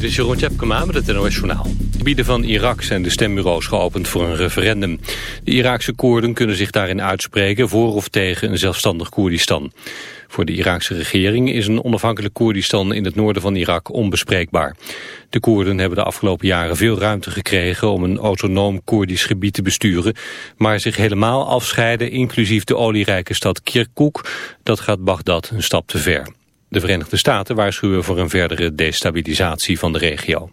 Dit is Jeroen Tjepkema met het NOS Journaal. De gebieden van Irak zijn de stembureaus geopend voor een referendum. De Iraakse Koerden kunnen zich daarin uitspreken voor of tegen een zelfstandig Koerdistan. Voor de Iraakse regering is een onafhankelijk Koerdistan in het noorden van Irak onbespreekbaar. De Koerden hebben de afgelopen jaren veel ruimte gekregen om een autonoom Koerdisch gebied te besturen, maar zich helemaal afscheiden, inclusief de olierijke stad Kirkuk, dat gaat Bagdad een stap te ver. De Verenigde Staten waarschuwen voor een verdere destabilisatie van de regio.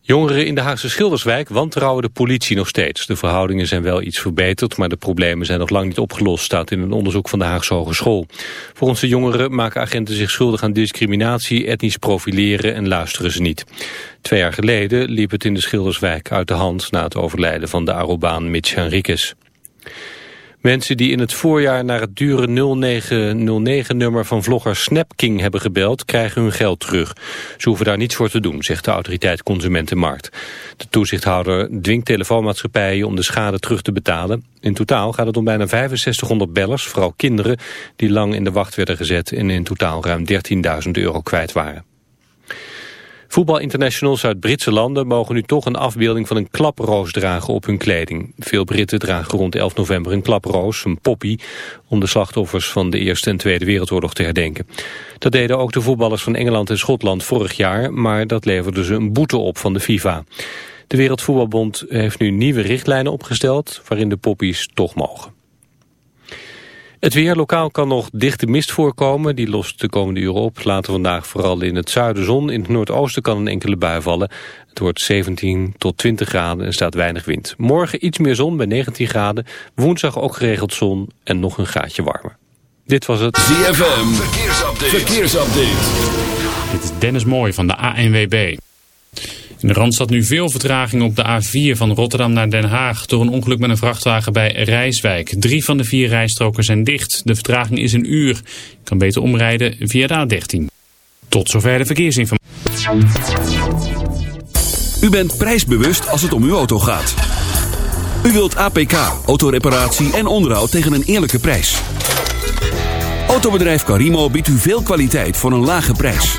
Jongeren in de Haagse Schilderswijk wantrouwen de politie nog steeds. De verhoudingen zijn wel iets verbeterd, maar de problemen zijn nog lang niet opgelost, staat in een onderzoek van de Haagse Hogeschool. Volgens de jongeren maken agenten zich schuldig aan discriminatie, etnisch profileren en luisteren ze niet. Twee jaar geleden liep het in de Schilderswijk uit de hand na het overlijden van de Arobaan Mitch Henriquez. Mensen die in het voorjaar naar het dure 0909-nummer van vlogger Snapking hebben gebeld, krijgen hun geld terug. Ze hoeven daar niets voor te doen, zegt de autoriteit Consumentenmarkt. De toezichthouder dwingt telefoonmaatschappijen om de schade terug te betalen. In totaal gaat het om bijna 6500 bellers, vooral kinderen, die lang in de wacht werden gezet en in totaal ruim 13.000 euro kwijt waren. Voetbalinternationals uit Britse landen mogen nu toch een afbeelding van een klaproos dragen op hun kleding. Veel Britten dragen rond 11 november een klaproos, een poppy, om de slachtoffers van de Eerste en Tweede Wereldoorlog te herdenken. Dat deden ook de voetballers van Engeland en Schotland vorig jaar, maar dat leverde ze een boete op van de FIFA. De Wereldvoetbalbond heeft nu nieuwe richtlijnen opgesteld waarin de poppies toch mogen. Het weer lokaal kan nog dichte mist voorkomen. Die lost de komende uren op. Later vandaag vooral in het zuiden zon. In het noordoosten kan een enkele bui vallen. Het wordt 17 tot 20 graden en staat weinig wind. Morgen iets meer zon bij 19 graden. Woensdag ook geregeld zon en nog een gaatje warmer. Dit was het ZFM. Verkeersupdate. Verkeersupdate. Dit is Dennis Mooij van de ANWB. In de Randstad nu veel vertraging op de A4 van Rotterdam naar Den Haag... door een ongeluk met een vrachtwagen bij Rijswijk. Drie van de vier rijstroken zijn dicht. De vertraging is een uur. Je kan beter omrijden via de A13. Tot zover de verkeersinformatie. U bent prijsbewust als het om uw auto gaat. U wilt APK, autoreparatie en onderhoud tegen een eerlijke prijs. Autobedrijf Carimo biedt u veel kwaliteit voor een lage prijs.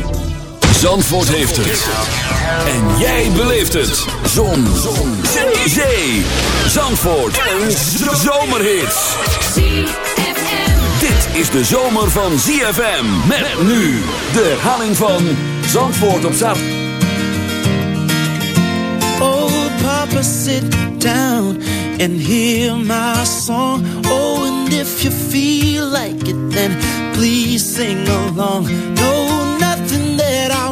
Zandvoort heeft het. En jij beleeft het. Zon. Zon. Zee. Zandvoort. Een zomerhit. Dit is de zomer van ZFM. Met nu de herhaling van Zandvoort op zaterdag. Oh, papa, sit down and hear my song. Oh, and if you feel like it, then please sing along. No, I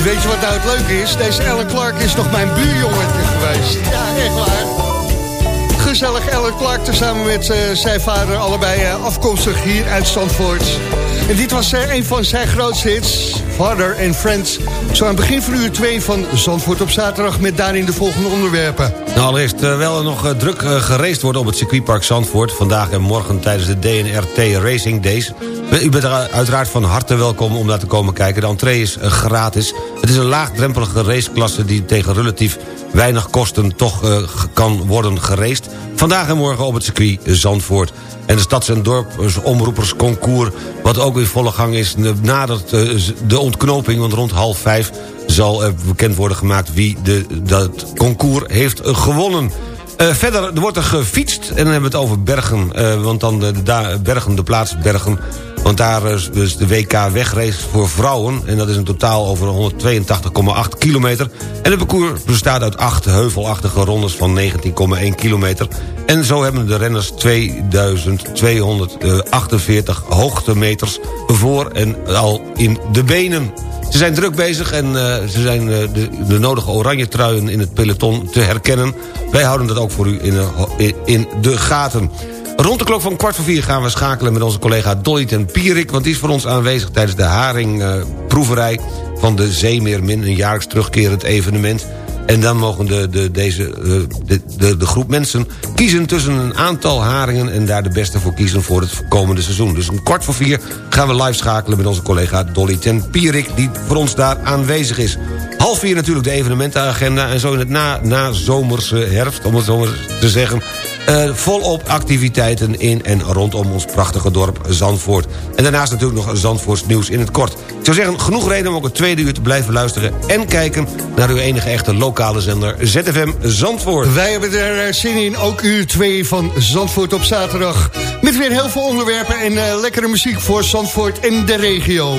Weet je wat nou het leuke is? Deze Ellen Clark is nog mijn buurjongetje geweest. Ja, echt waar. Gezellig Ellen Clark samen met uh, zijn vader. Allebei uh, afkomstig hier uit Zandvoort. En dit was uh, een van zijn grootste hits. Father and Friends. Zo aan het begin van uur 2 van Zandvoort op zaterdag... met daarin de volgende onderwerpen. Nou, allereerst terwijl er nog druk gereest wordt op het circuitpark Zandvoort... vandaag en morgen tijdens de DNRT Racing Days... U bent uiteraard van harte welkom om daar te komen kijken. De entree is gratis. Het is een laagdrempelige raceklasse die tegen relatief weinig kosten toch uh, kan worden geraced. Vandaag en morgen op het circuit Zandvoort. En de Stads- en Dorpsomroepersconcours, wat ook in volle gang is... nadat uh, de ontknoping, want rond half vijf zal bekend worden gemaakt... wie de, dat concours heeft gewonnen. Verder er wordt er gefietst en dan hebben we het over Bergen. Want dan de, de, Bergen, de plaats Bergen want daar is de WK wegrace voor vrouwen. En dat is een totaal over 182,8 kilometer. En het parcours bestaat uit acht heuvelachtige rondes van 19,1 kilometer. En zo hebben de renners 2248 hoogtemeters voor en al in de benen. Ze zijn druk bezig en uh, ze zijn uh, de, de, nodige oranje truien in het peloton te herkennen. Wij houden dat ook voor u in, in de gaten. Rond de klok van kwart voor vier gaan we schakelen met onze collega Dolly ten Pierik... want die is voor ons aanwezig tijdens de haringproeverij van de Zeemeermin... een jaarlijks terugkerend evenement. En dan mogen de, de, deze, eh, de, de, de, groep mensen kiezen tussen een aantal haringen... en daar de beste voor kiezen voor het komende seizoen. Dus om kwart voor vier gaan we live schakelen met onze collega Dolly ten Pierik... die voor ons daar aanwezig is. Half vier natuurlijk de evenementenagenda... en zo in het na, na zomerse herfst, om het zo maar te zeggen... Uh, volop activiteiten in en rondom ons prachtige dorp Zandvoort. En daarnaast natuurlijk nog Zandvoorts nieuws in het kort. Ik zou zeggen, genoeg reden om ook het tweede uur te blijven luisteren... en kijken naar uw enige echte lokale zender ZFM Zandvoort. Wij hebben er eh, zin in, ook uur 2 van Zandvoort op zaterdag. Met weer heel veel onderwerpen en uh, lekkere muziek voor Zandvoort en de regio.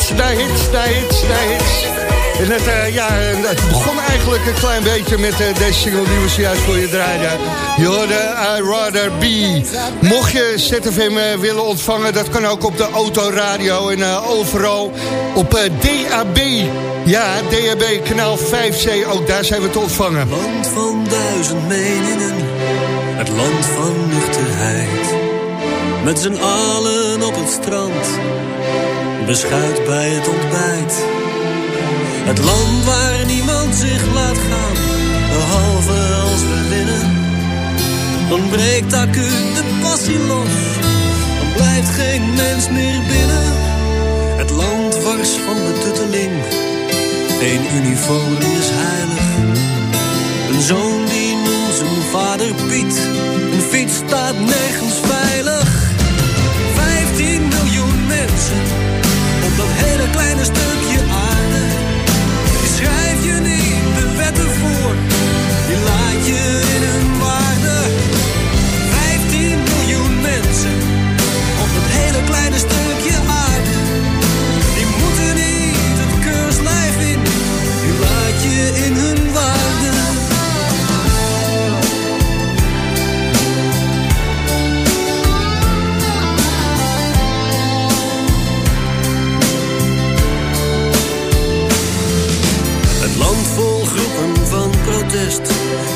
Hits na hits na hits na het, uh, ja, het begon eigenlijk een klein beetje met uh, deze single die we zojuist voor je draaien. Je hoorde I Rather Be. Mocht je ZFM willen ontvangen, dat kan ook op de autoradio en overal op DAB. Ja, DAB kanaal 5C, ook daar zijn we te ontvangen. Land van duizend meningen, het land van nuchterheid. Met z'n allen op het strand, beschuit bij het ontbijt. Het land waar niemand zich laat gaan, behalve als we winnen. Dan breekt acuut de passie los, dan blijft geen mens meer binnen. Het land wars van betutteling, één uniform is heilig. Een zoon die noemt zijn vader Piet, een fiets staat nergens veilig. 10 miljoen mensen dat hele kleine stukje aarde. Die schrijf je niet de wetten voor, die laat je in hun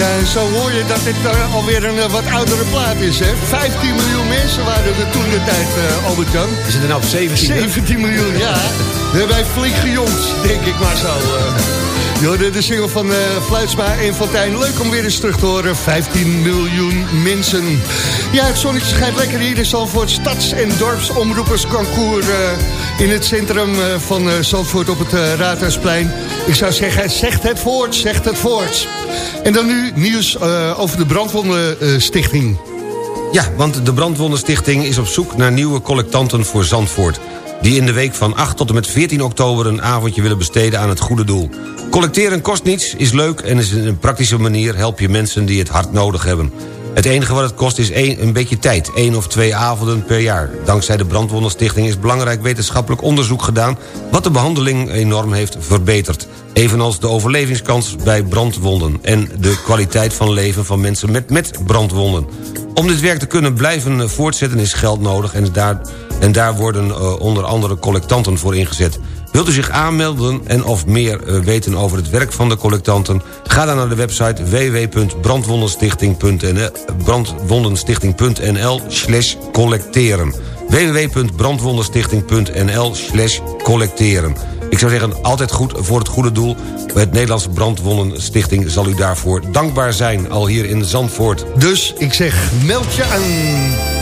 Ja, zo hoor je dat dit uh, alweer een uh, wat oudere plaat is, hè? 15 miljoen mensen waren er toen de tijd, uh, Albert-Jan. Is het er nou op 17? 17 miljoen, ja. Hebben wij flink denk ik maar zo. Je hoorde de single van uh, Fluitsma en Fontijn. Leuk om weer eens terug te horen. 15 miljoen mensen. Ja, het zonnetje schijnt lekker hier in Zandvoort. Stads- en dorpsomroepersconcours uh, in het centrum uh, van Zandvoort op het Raadhuisplein. Ik zou zeggen, zegt het voort, zegt het voort. En dan nu nieuws uh, over de Brandwondenstichting. Ja, want de Brandwondenstichting is op zoek naar nieuwe collectanten voor Zandvoort... die in de week van 8 tot en met 14 oktober een avondje willen besteden aan het goede doel. Collecteren kost niets, is leuk en is een praktische manier help je mensen die het hard nodig hebben. Het enige wat het kost is een, een beetje tijd, één of twee avonden per jaar. Dankzij de Brandwondenstichting is belangrijk wetenschappelijk onderzoek gedaan... wat de behandeling enorm heeft verbeterd. Evenals de overlevingskans bij brandwonden... en de kwaliteit van leven van mensen met, met brandwonden. Om dit werk te kunnen blijven voortzetten is geld nodig... en daar, en daar worden uh, onder andere collectanten voor ingezet. Wilt u zich aanmelden en of meer uh, weten over het werk van de collectanten... ga dan naar de website www.brandwondenstichting.nl slash collecteren www.brandwondenstichting.nl slash collecteren ik zou zeggen, altijd goed voor het goede doel. Het Nederlandse Brandwondenstichting zal u daarvoor dankbaar zijn, al hier in Zandvoort. Dus ik zeg, meld je aan.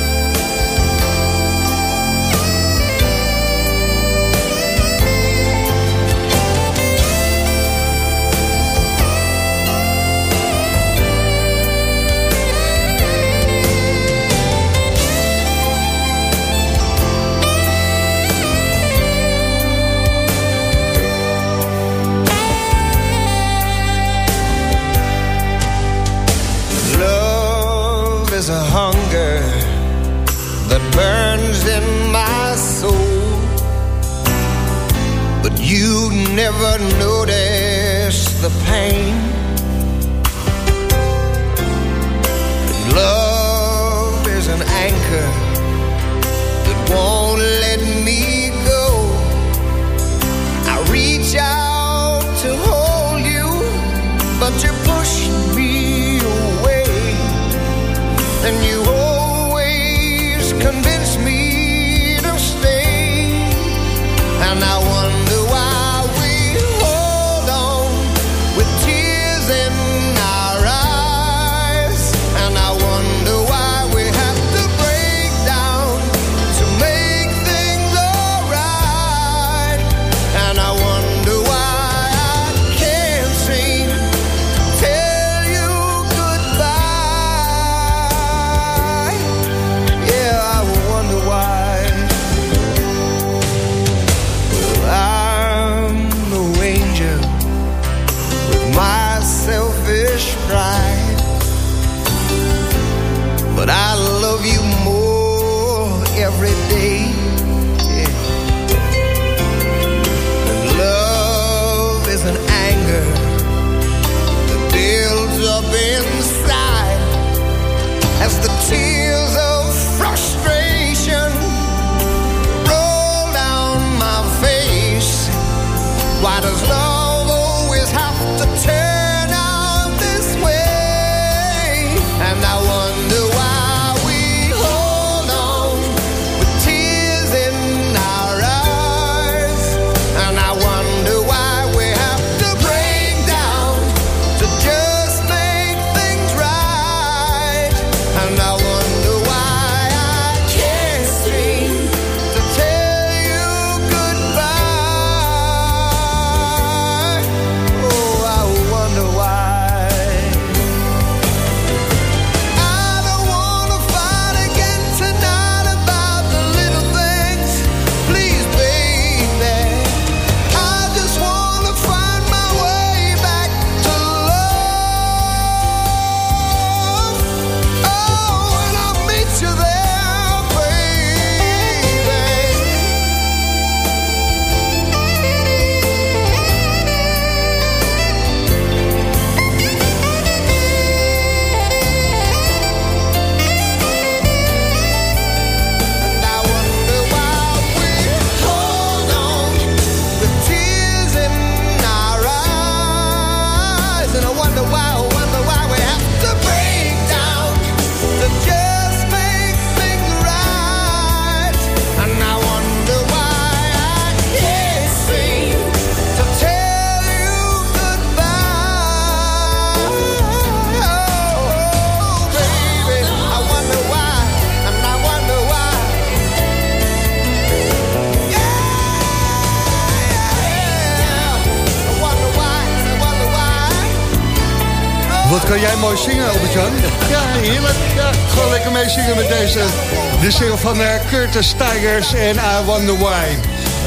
Van eh, Curtis Tigers en I Wonder Why.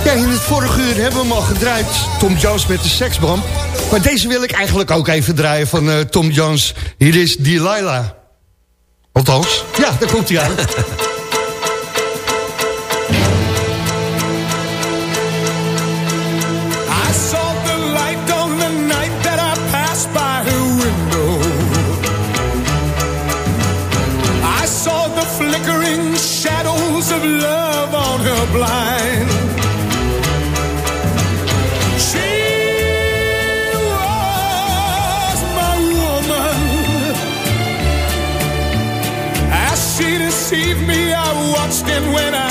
Ja, in het vorige uur hebben we hem al gedraaid. Tom Jones met de seksbom. Maar deze wil ik eigenlijk ook even draaien van eh, Tom Jones. Hier is Delilah. Althans, ja, daar komt hij aan. on her blind. She was my woman. As she deceived me, I watched and went out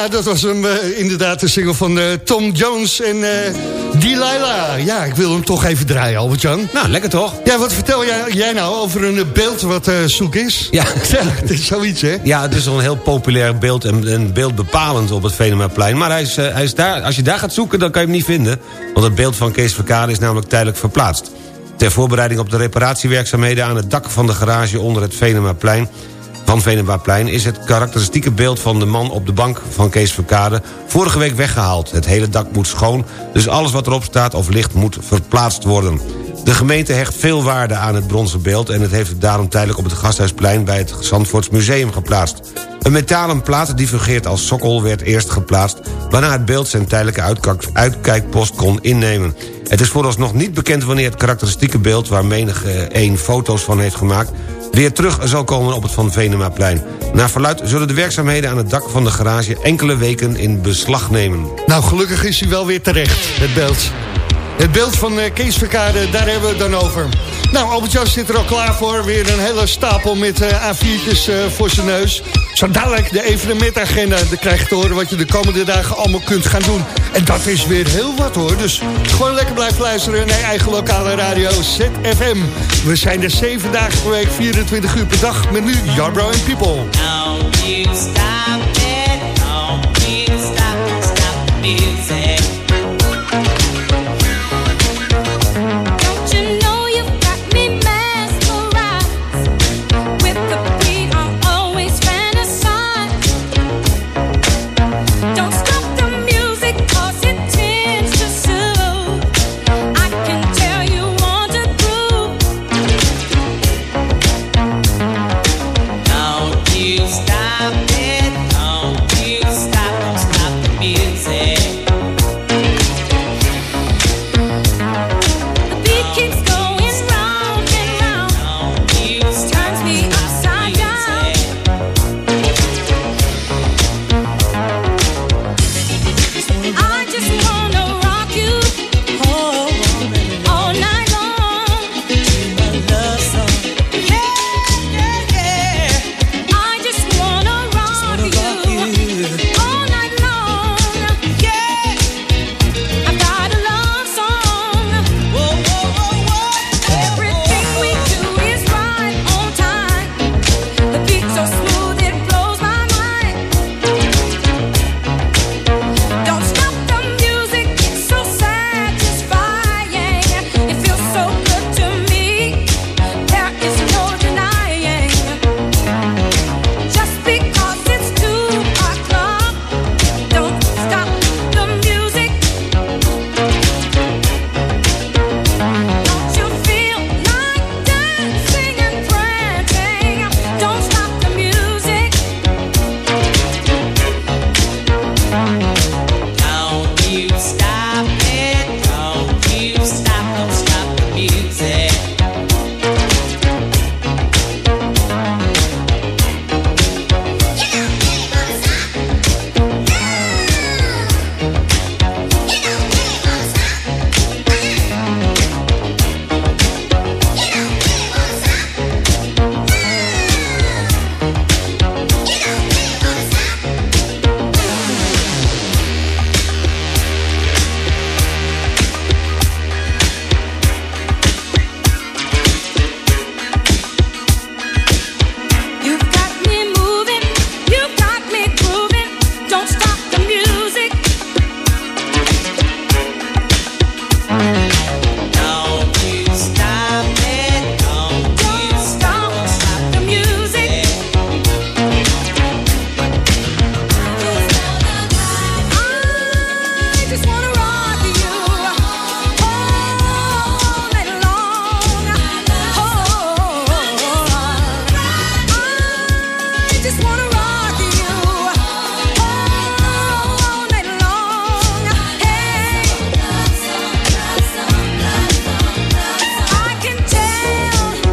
Ja, dat was hem eh, inderdaad de single van eh, Tom Jones en eh, Delilah. Ja, ik wil hem toch even draaien, Albert-Jan. Nou, lekker toch? Ja, wat vertel jij, jij nou over een beeld wat zoek is? Ja. ja, het is zoiets, hè? Ja, het is al een heel populair beeld en een beeld bepalend op het Venemaplein. Maar hij is, hij is daar, als je daar gaat zoeken, dan kan je hem niet vinden. Want het beeld van Kees Verkade is namelijk tijdelijk verplaatst. Ter voorbereiding op de reparatiewerkzaamheden aan het dak van de garage onder het Venemaplein van Venemaplein is het karakteristieke beeld van de man op de bank van Kees Verkade vorige week weggehaald. Het hele dak moet schoon, dus alles wat erop staat of ligt moet verplaatst worden. De gemeente hecht veel waarde aan het bronzen beeld... en het heeft het daarom tijdelijk op het Gasthuisplein... bij het Zandvoorts Museum geplaatst. Een metalen plaat die fungeert als sokkel werd eerst geplaatst... waarna het beeld zijn tijdelijke uitkijk- uitkijkpost kon innemen. Het is vooralsnog niet bekend wanneer het karakteristieke beeld... waar menig eh, één foto's van heeft gemaakt... weer terug zal komen op het Van Venemaplein. Naar verluid zullen de werkzaamheden aan het dak van de garage... enkele weken in beslag nemen. Nou, gelukkig is hij wel weer terecht, het beeld. Het beeld van eh, Kees Verkade, daar hebben we het dan over. Nou, Albert-Jan zit er al klaar voor. Weer een hele stapel met eh, A4'tjes eh, voor zijn neus. Zo dadelijk de evenementagenda. Dan krijg je te horen wat je de komende dagen allemaal kunt gaan doen. En dat is weer heel wat hoor. Dus gewoon lekker blijven luisteren naar eigen lokale radio ZFM. We zijn er zeven dagen per week, 24 uur per dag. Met nu Jarbro and People.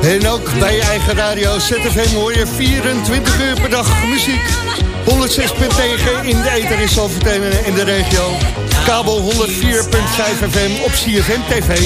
En ook bij je eigen radio ZFM hoor je 24 uur per dag muziek. 106.9 in de ether in Zalverteen en de regio. Kabel 104.5 FM op CFM TV.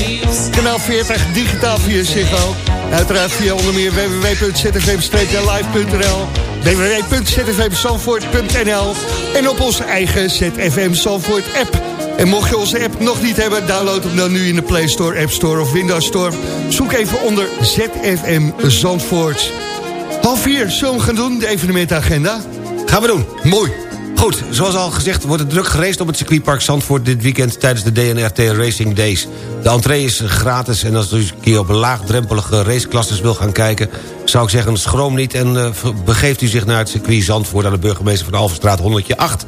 Kanaal 40 digitaal via Ziggo. Uiteraard via onder meer www.zfm-live.nl En op onze eigen ZFM Zandvoort app. En mocht je onze app nog niet hebben, download hem dan nu in de Play Store, App Store of Windows Store. Zoek even onder ZFM Zandvoort. Half vier, zullen we gaan doen, de evenementagenda? Gaan we doen. Mooi. Goed, zoals al gezegd wordt het druk gereest op het circuitpark Zandvoort... dit weekend tijdens de DNRT Racing Days. De entree is gratis en als u een keer op laagdrempelige raceklasses wil gaan kijken... zou ik zeggen, schroom niet en eh, begeeft u zich naar het circuit Zandvoort... aan de burgemeester van Alverstraat 108...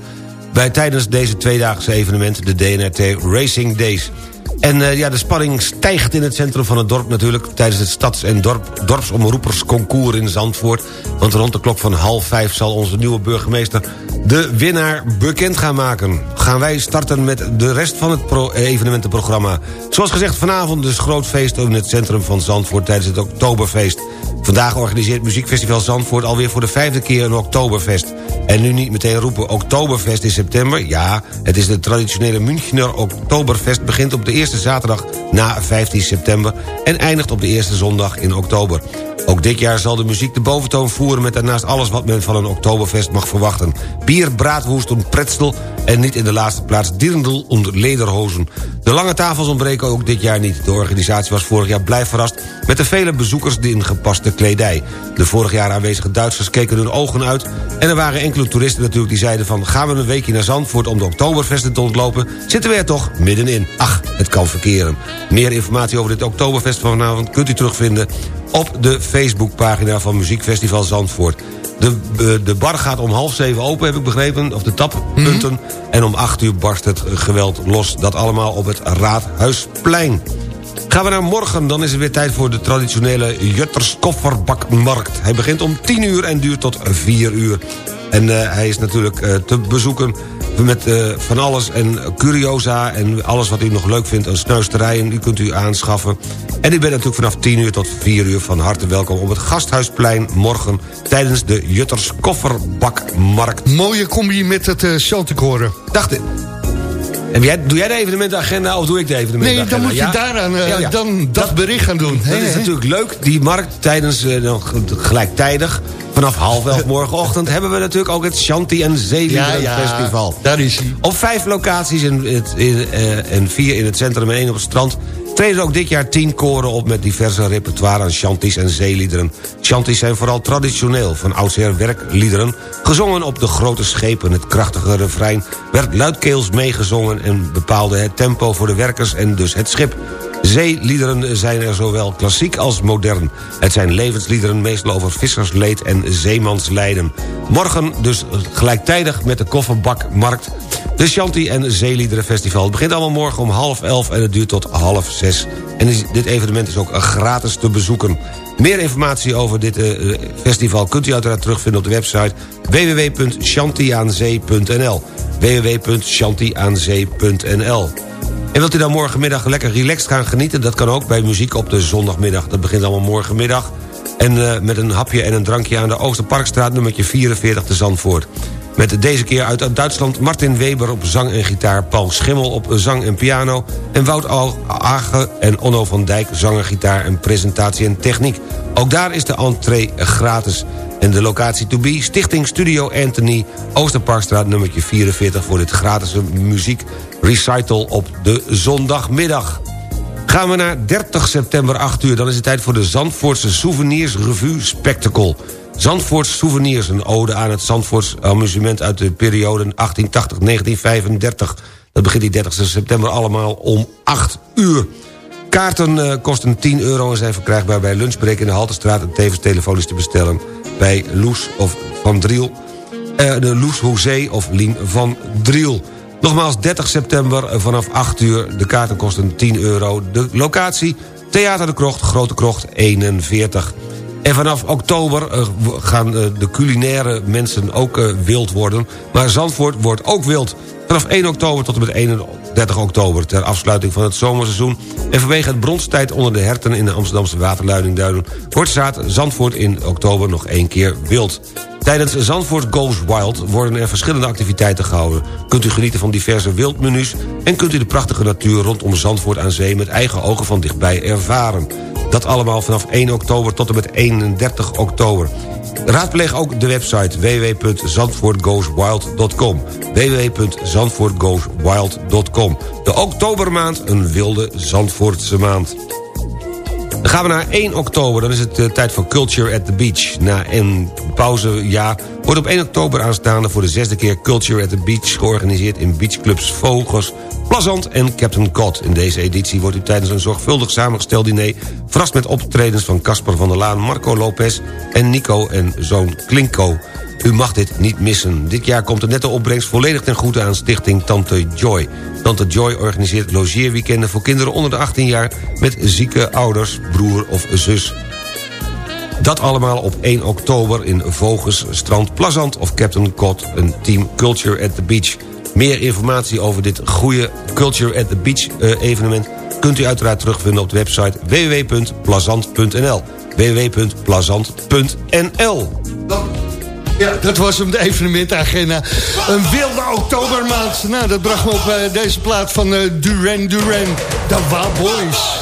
bij tijdens deze tweedaagse evenement, de DNRT Racing Days. En eh, ja, de spanning stijgt in het centrum van het dorp natuurlijk... tijdens het stads- en dorp, dorpsomroepersconcours in Zandvoort. Want rond de klok van half vijf zal onze nieuwe burgemeester... de winnaar bekend gaan maken. Gaan wij starten met de rest van het pro- evenementenprogramma. Zoals gezegd, vanavond dus groot feest in het centrum van Zandvoort... tijdens het Oktoberfeest. Vandaag organiseert Muziekfestival Zandvoort alweer voor de vijfde keer een Oktoberfest. En nu niet meteen roepen Oktoberfest in september. Ja, het is de traditionele Münchner Oktoberfest... begint op de eerste zaterdag na 15 september... en eindigt op de eerste zondag in oktober. Ook dit jaar zal de muziek de boventoon voeren... met daarnaast alles wat men van een Oktoberfest mag verwachten. Bier, braadwoest en pretzel... en niet in de laatste plaats dirndl en lederhozen. De lange tafels ontbreken ook dit jaar niet. De organisatie was vorig jaar blij verrast... met de vele bezoekers in gepaste kledij. De vorig jaar aanwezige Duitsers keken hun ogen uit... en er waren enkele toeristen natuurlijk die zeiden van... gaan we een weekje naar Zandvoort om de Oktoberfesten te ontlopen... zitten we er toch middenin. Ach, het kan verkeren. Meer informatie over dit Oktoberfest van vanavond kunt u terugvinden... op de Facebookpagina van Muziekfestival Zandvoort. De, eh, de bar gaat om half zeven open, heb ik begrepen, of de tappunten. En om acht uur barst het geweld los. Dat allemaal op het Raadhuisplein. Gaan we naar morgen, dan is het weer tijd voor de traditionele Jutters kofferbakmarkt. Hij begint om 10 uur en duurt tot 4 uur. En uh, hij is natuurlijk uh, te bezoeken met uh, van alles en curiosa... en alles wat u nog leuk vindt snuisterijen. U kunt u aanschaffen. En u bent natuurlijk vanaf 10 uur tot 4 uur van harte welkom... op het Gasthuisplein morgen tijdens de Jutters kofferbakmarkt. Mooie combi met het uh, Chanticoren. Dacht ik. Jij, doe jij de evenementenagenda of doe ik de Nee, evenementenagenda? dan moet je Ja? daaraan eh, Ja, ja. dan dat, bericht gaan doen. Dat is natuurlijk leuk. Die markt tijdens, nog gelijktijdig, vanaf half elf morgenochtend... hebben we natuurlijk ook het Shanti en ja, Festival. daar is hij. Op vijf locaties eh, en vier in het centrum en één op het strand... treden ook dit jaar tien koren op met diverse repertoire aan shanties en zeeliederen. Shanties zijn vooral traditioneel, van oudsher werkliederen... gezongen op de grote schepen. Het krachtige refrein werd luidkeels meegezongen... en bepaalde het tempo voor de werkers en dus het schip. Zeeliederen zijn er zowel klassiek als modern. Het zijn levensliederen meestal over vissersleed en zeemanslijden. Morgen dus gelijktijdig met de kofferbakmarkt... de Shanti en Zeeliederen Festival. Het begint allemaal morgen om half elf en het duurt tot half zes. En dit evenement is ook gratis te bezoeken. Meer informatie over dit eh, festival kunt u uiteraard terugvinden op de website www.shantiaanzee.nl www.shantiaanzee.nl en wilt u dan morgenmiddag lekker relaxed gaan genieten? Dat kan ook bij muziek op de zondagmiddag. Dat begint allemaal morgenmiddag. En eh, met een hapje en een drankje aan de Oosterparkstraat... nummertje 44 te Zandvoort. Met deze keer uit Duitsland Martin Weber op zang en gitaar... Paul Schimmel op zang en piano... en Wout Age en Onno van Dijk zang en gitaar en presentatie en techniek. Ook daar is de entree gratis. En de locatie to be, Stichting Studio Anthony... Oosterparkstraat nummertje 44... voor dit gratis muziek recital op de zondagmiddag. Gaan we naar 30 september 8 uur... dan is het tijd voor de Zandvoortse Souvenirs Revue Spectacle. Zandvoorts Souvenirs, een ode aan het Zandvoorts amusement... uit de periode 1880-1935. Dat begint die 30 september allemaal om 8 uur. Kaarten eh, kosten 10 euro en zijn verkrijgbaar bij Lunchbreak in de Haltestraat... en tevens telefonisch te bestellen bij Loes of Van Driel... eh, de Loes Hoezee of Lien van Driel. Nogmaals, 30 september eh, vanaf 8 uur. De kaarten kosten 10 euro. De locatie, Theater de Krocht, Grote Krocht 41. En vanaf oktober eh, gaan eh, de culinaire mensen ook eh, wild worden. Maar Zandvoort wordt ook wild. Vanaf 1 oktober tot en met 31 oktober... ter afsluiting van het zomerseizoen... en vanwege het bronstijd onder de herten in de Amsterdamse waterleidingduinen... wordt Zandvoort in oktober nog één keer wild. Tijdens Zandvoort Goes Wild worden er verschillende activiteiten gehouden. Kunt u genieten van diverse wildmenu's... en kunt u de prachtige natuur rondom Zandvoort aan zee... met eigen ogen van dichtbij ervaren. Dat allemaal vanaf 1 oktober tot en met 31 oktober. Raadpleeg ook de website www.zandvoortgoeswild.com www.zandvoortgoeswild.com De oktobermaand, een wilde Zandvoortse maand. Dan gaan we naar 1 oktober, dan is het eh, tijd voor Culture at the Beach. Na een pauzejaar wordt op 1 oktober aanstaande... voor de zesde keer Culture at the Beach georganiseerd... in beachclubs Vogels, Plazant en Captain Cod. In deze editie wordt u tijdens een zorgvuldig samengesteld diner... verrast met optredens van Casper van der Laan, Marco Lopez... en Nico en zoon Klinko. U mag dit niet missen. Dit jaar komt de nette opbrengst volledig ten goede aan stichting Tante Joy. Tante Joy organiseert logeerweekenden voor kinderen onder de 18 jaar... met zieke ouders, broer of zus. Dat allemaal op 1 oktober in Voges, Strand Plazant of Captain Cod... een team Culture at the Beach. Meer informatie over dit goede Culture at the Beach eh, evenement... kunt u uiteraard terugvinden op de website www.plazant.nl www.plazant.nl Ja, dat was hem, de evenementagenda. Een wilde oktobermaand. Nou, dat bracht me op eh, deze plaat van eh, Duran Duran. De Wild Boys.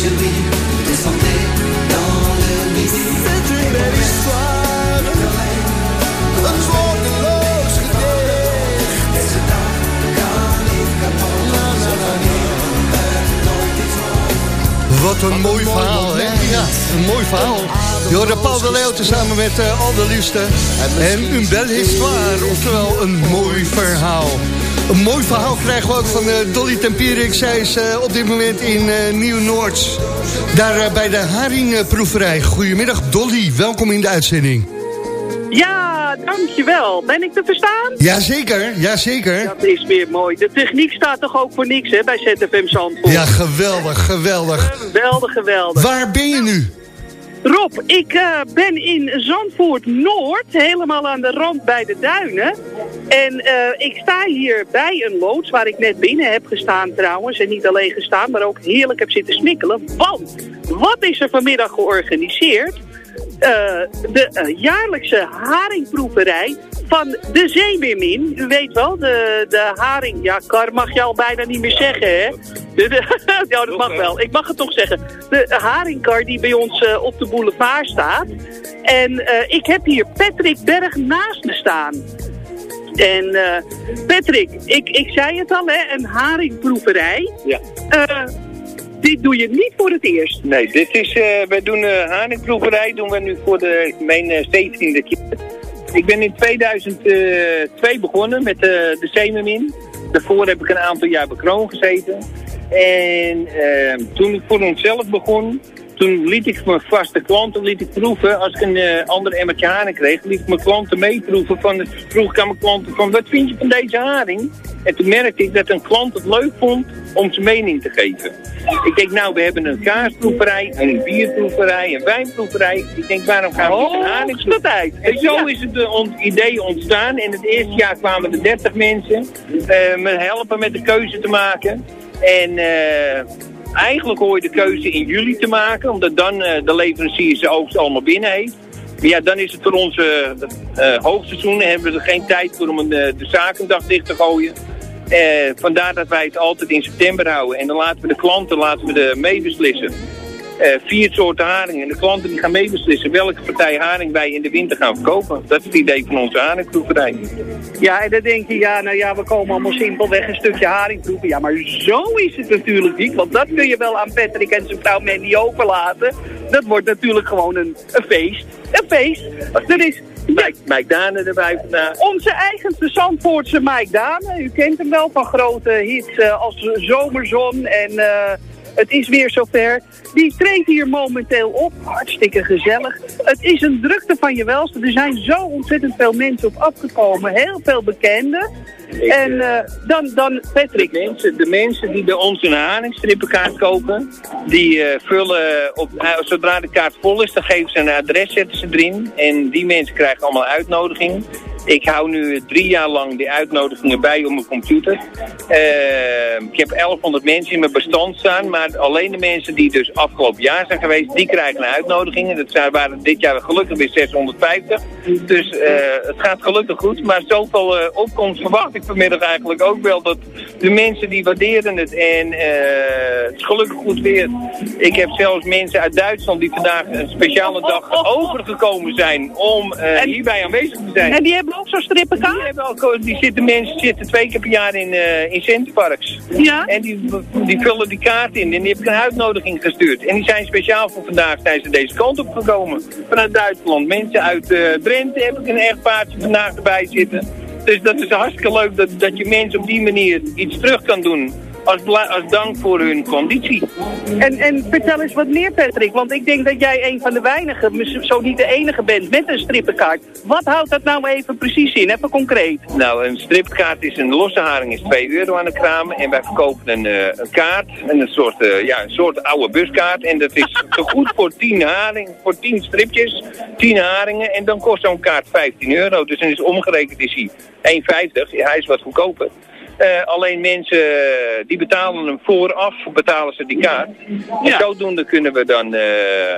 rentrait chez lui, descendait dans le midi. C'est une belle histoire. Wanneer nooit iets wordt. Wat een mooi verhaal, hè? Ja, een mooi verhaal. Je hoorde Paul de Leeuw tezamen met uh, Al de Liefste. En een belle histoire, oftewel een mooi verhaal. Een mooi verhaal krijgen we ook van uh, Dolly Tempierik. Zij is uh, op dit moment in uh, Nieuw-Noord. Daar bij de Haringproeverij. Goedemiddag Dolly, welkom in de uitzending. Ja, dankjewel. Ben ik te verstaan? Jazeker, jazeker. Dat is weer mooi. De techniek staat toch ook voor niks hè, bij ZFM Zandvoort? Ja, geweldig, geweldig. Geweldig, geweldig. Waar ben je nu? Rob, ik uh, ben in Zandvoort Noord, helemaal aan de rand bij de duinen. En uh, ik sta hier bij een loods waar ik net binnen heb gestaan trouwens. En niet alleen gestaan, maar ook heerlijk heb zitten smikkelen. Want, wat is er vanmiddag georganiseerd? Uh, de jaarlijkse haringproeverij van de Zeemeermin. U weet wel, de, de haring... Ja, kar mag je al bijna niet meer zeggen, hè? De, de, ja, dat mag wel. Ik mag het toch zeggen. De haringkar die bij ons uh, op de boulevard staat. En uh, ik heb hier Patrick Berg naast me staan. En uh, Patrick, ik, ik zei het al, hè, een haringproeverij. Ja. Dit doe je niet voor het eerst. Nee, dit is, wij doen haringproeverij, doen we nu voor de, mijn 17e keer. Ik ben in 2002 begonnen met de, Zeemermin. Daarvoor heb ik een aantal jaar bij Kroon gezeten. En uh, toen ik voor onszelf begon, toen liet ik mijn vaste klanten liet ik proeven. Als ik een eh, ander emmertje haring kreeg, liet ik mijn klanten meeproeven. Van, vroeg ik aan mijn klanten van, wat vind je van deze haring? En toen merkte ik dat een klant het leuk vond om zijn mening te geven. Ik denk, nou, we hebben een kaasproeverij, een bierproeverij, een wijnproeverij. Ik denk, waarom gaan we niet een haringproeverij uit? En zo is het eh, on- idee ontstaan. In het eerste jaar kwamen er 30 mensen eh, me helpen met de keuze te maken. En eigenlijk hoor je de keuze in juli te maken, omdat dan eh, de leverancier zijn oogst allemaal binnen heeft. Maar ja, dan is het voor ons eh, eh, hoogseizoen en hebben we er geen tijd voor om een, de zakendag dicht te gooien. Vandaar dat wij het altijd in september houden. En dan laten we de klanten laten we de meebeslissen. Eh, vier soorten haringen. En de klanten die gaan meebeslissen welke partij haring wij in de winter gaan verkopen. Dat is het idee van onze haringproeverij. Ja, en dan denk je, ja, nou ja, we komen allemaal simpelweg een stukje haring proeven. Ja, maar zo is het natuurlijk niet. Want dat kun je wel aan Patrick en zijn vrouw Mandy overlaten. Dat wordt natuurlijk gewoon een, een feest. Een feest. Er is... Mike, Mike Dane erbij vandaag. Onze eigenste Zandvoortse Mike Dane. U kent hem wel van grote hits eh, als Zomerzon en... eh, het is weer zover. Die treedt hier momenteel op. Hartstikke gezellig. Het is een drukte van je welste. Er zijn zo ontzettend veel mensen op afgekomen. Heel veel bekenden. En eh, dan, dan Patrick. De mensen, de mensen die bij ons een haringstrippenkaart kopen, die eh, vullen op, eh, zodra de kaart vol is, dan geven ze een adres, zetten ze erin. En die mensen krijgen allemaal uitnodiging. Ik hou nu drie jaar lang die uitnodigingen bij op mijn computer. Eh, ik heb 1100 mensen in mijn bestand staan, maar alleen de mensen die dus afgelopen jaar zijn geweest, die krijgen een uitnodiging. En dat zijn, waren dit jaar gelukkig weer 650. Dus eh, het gaat gelukkig goed, maar zoveel eh, opkomst verwacht ik vanmiddag eigenlijk ook wel. Dat de mensen die waarderen het en eh, het is gelukkig goed weer. Ik heb zelfs mensen uit Duitsland die vandaag een speciale dag overgekomen zijn om hierbij aanwezig te zijn. En die hebben ook zo'n strippenkaart? Die, hebben ook, die zitten, mensen zitten twee keer per jaar in, eh in Centerparks. Ja? En die, die vullen die kaart in en die heb ik een uitnodiging gestuurd. En die zijn speciaal voor vandaag zijn ze deze kant op gekomen. Vanuit Duitsland. Mensen uit eh, Drenthe heb ik een echtpaardje vandaag erbij zitten. Dus dat is hartstikke leuk dat, dat je mensen op die manier iets terug kan doen. Als, als dank voor hun conditie. En, en vertel eens wat meer, Patrick. Want ik denk dat jij een van de weinigen, zo niet de enige bent, met een strippenkaart. Wat houdt dat nou even precies in? Even concreet. Nou, een stripkaart is een losse haring is 2 euro aan de kraam. En wij verkopen een, eh, een kaart, een soort, eh, ja, een soort oude buskaart. En dat is zo goed voor 10 haring, voor 10 stripjes, 10 haringen. En dan kost zo'n kaart 15 euro. Dus dan is omgerekend is hij 1,50. Ja, hij is wat goedkoper. Eh, alleen mensen eh, die betalen hem vooraf, betalen ze die kaart. En zodoende kunnen we dan, eh,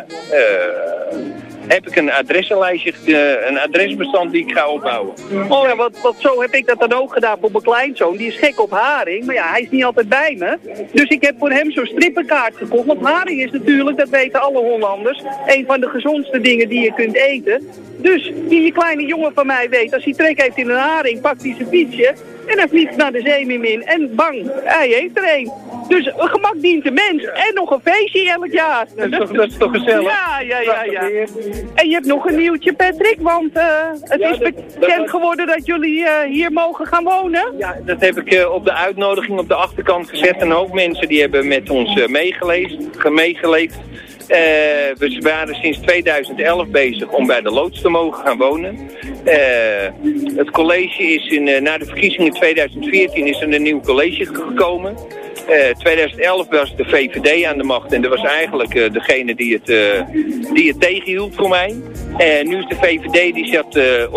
heb ik een adressenlijstje, eh, een adresbestand die ik ga opbouwen. Oh ja, wat, wat zo heb ik dat dan ook gedaan voor mijn kleinzoon. Die is gek op haring, maar ja, hij is niet altijd bij me. Dus ik heb voor hem zo'n strippenkaart gekocht. Want haring is natuurlijk, dat weten alle Hollanders, een van de gezondste dingen die je kunt eten. Dus die kleine jongen van mij weet, als hij trek heeft in een haring, pakt hij zijn fietsje en hij vliegt naar de zeemeermin en bang, hij heeft er een. Dus een gemak dient de mens en nog een feestje elk jaar. Dat is toch, dat is toch gezellig? Ja, ja, ja, ja. En je hebt nog een nieuwtje, Patrick, want eh, het Ja, is bekend dat- geworden dat jullie eh, hier mogen gaan wonen. Ja, dat heb ik eh, op de uitnodiging op de achterkant gezet. En ook mensen die hebben met ons meegeleefd, ge- meegeleefd. We waren sinds 2011 bezig om bij de loods te mogen gaan wonen. Het college is in, na de verkiezingen 2014 is er een nieuw college gekomen. Eh 2011 was de VVD aan de macht en dat was eigenlijk eh, degene die het, eh, die het tegenhield voor mij. En nu is de VVD die zat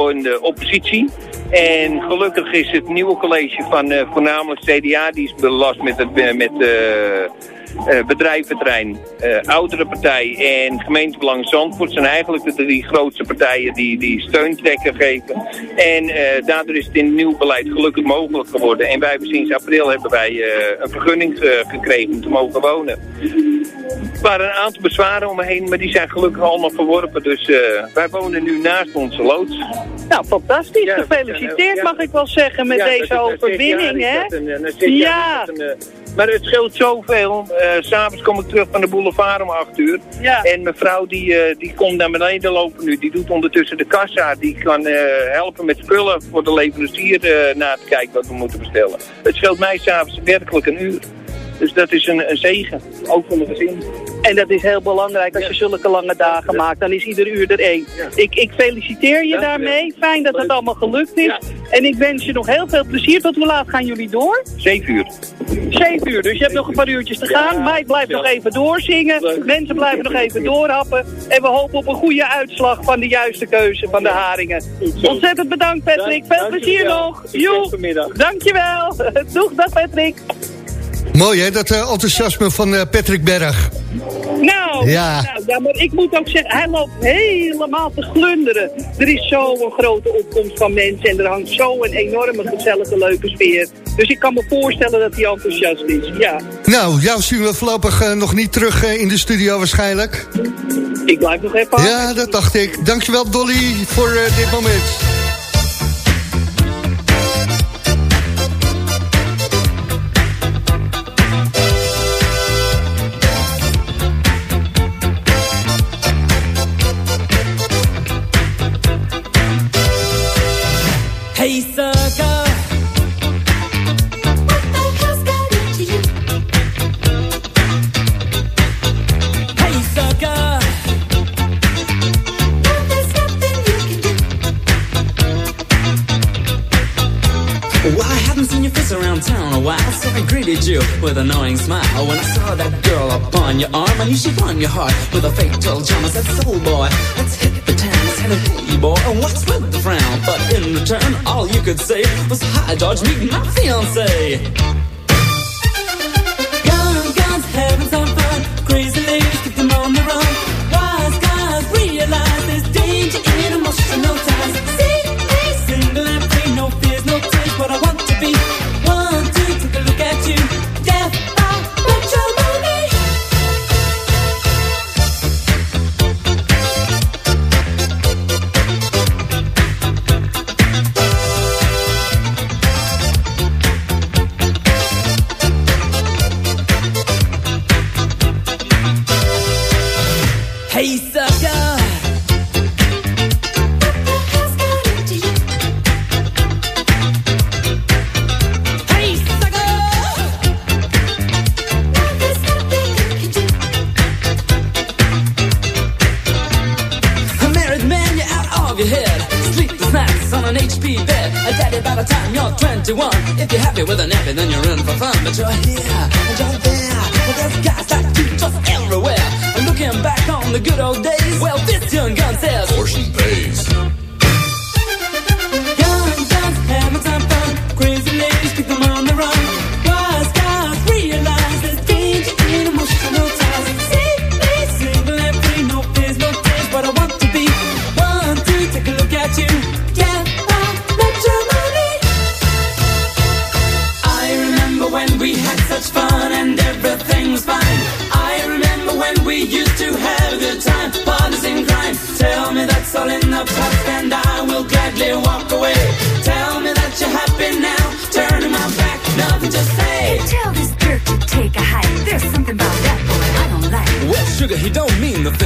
in de oppositie. En gelukkig is het nieuwe college van voornamelijk CDA, die is belast met het met, eh, bedrijventerrein, eh oudere partij en gemeentebelang Zandvoort zijn eigenlijk de drie grootste partijen die, die steun trekken geven. En eh, daardoor is het in het nieuw beleid gelukkig mogelijk geworden. En wij hebben sinds april hebben wij een vergunning gekregen om te mogen wonen. Er waren een aantal bezwaren om me heen, maar die zijn gelukkig allemaal verworpen. Dus wij wonen nu naast onze loods. Nou, fantastisch. Ja, Gefeliciteerd, ja. mag ik wel zeggen, met Ja, deze overwinning, hè? Ja. Maar het scheelt zoveel. S S'avonds kom ik terug van de boulevard om 8 uur. Ja. En mijn vrouw die, eh, die komt naar beneden lopen nu. Die doet ondertussen de kassa. Die kan eh, helpen met spullen voor de leverancier na te kijken wat we moeten bestellen. Het scheelt mij s'avonds werkelijk een uur. Dus dat is een, een zegen, ook voor mijn gezin. En dat is heel belangrijk als je zulke lange dagen maakt. Dan is ieder uur er één. Ik, ik feliciteer je daarmee. Fijn dat het allemaal gelukt is. En ik wens je nog heel veel plezier. Tot hoe laat gaan jullie door? Zeven uur. Zeven uur, dus je hebt nog een paar uurtjes te gaan. Mij blijft nog even doorzingen. Mensen blijven nog even doorhappen. En we hopen op een goede uitslag van de juiste keuze van de haringen. Ontzettend bedankt Patrick. Veel plezier nog. Joe. Dankjewel. Doeg, dag Patrick. Mooi hè, dat eh, enthousiasme van eh, Patrick Berg. Nou, Ja. nou, ja, maar ik moet ook zeggen, hij loopt helemaal te glunderen. Er is zo'n grote opkomst van mensen en er hangt zo een enorme gezellige leuke sfeer. Dus ik kan me voorstellen dat hij enthousiast is, ja. Nou, jou zien we voorlopig eh, nog niet terug in de studio waarschijnlijk. Ik blijf nog even hangen. Ja, dat dacht ik. Dankjewel Dolly voor dit moment. Greeted you with a knowing smile. Oh, when I saw that girl upon your arm, I knew she'd won your heart with a fatal charm. I said, soul boy, let's hit the town. I said, hey boy, and what's with the frown? But in return, all you could say was, hi George, meet my fiance.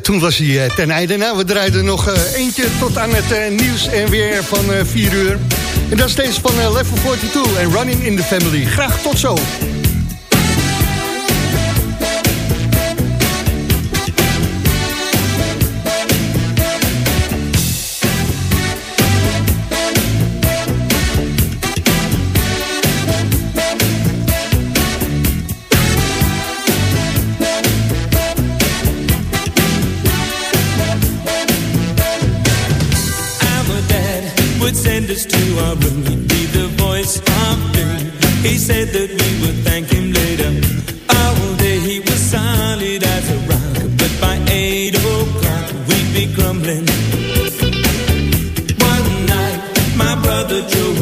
Toen was hij eh, ten einde. Nou, we draaiden nog eh, eentje tot aan het eh, nieuws en weer van eh 4 uur. En dat is deze van eh, Level 42 en Running in the Family. Graag tot zo. the joy.